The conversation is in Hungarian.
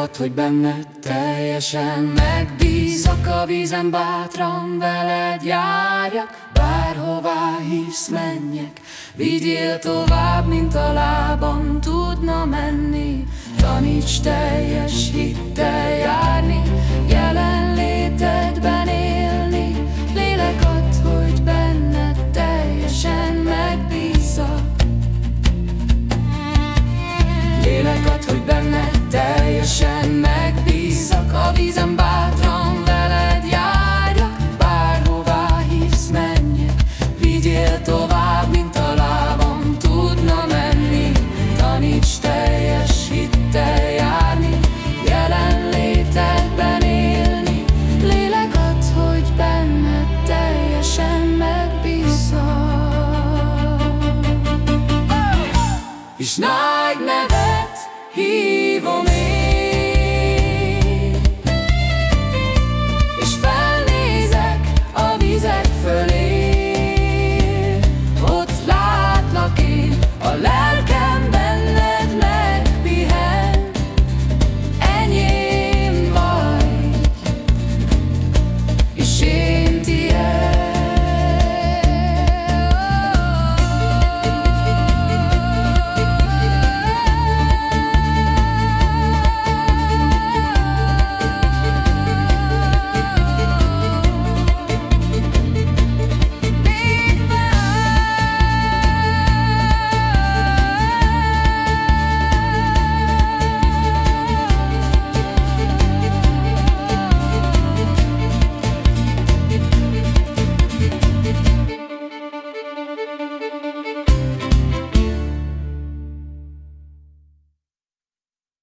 ad, hogy benned teljesen megbízok a vízen bátran veled járjak Bárhová hívsz menjek, vigyél tovább, mint a lábam tudna menni. Taníts teljes hittel Krishna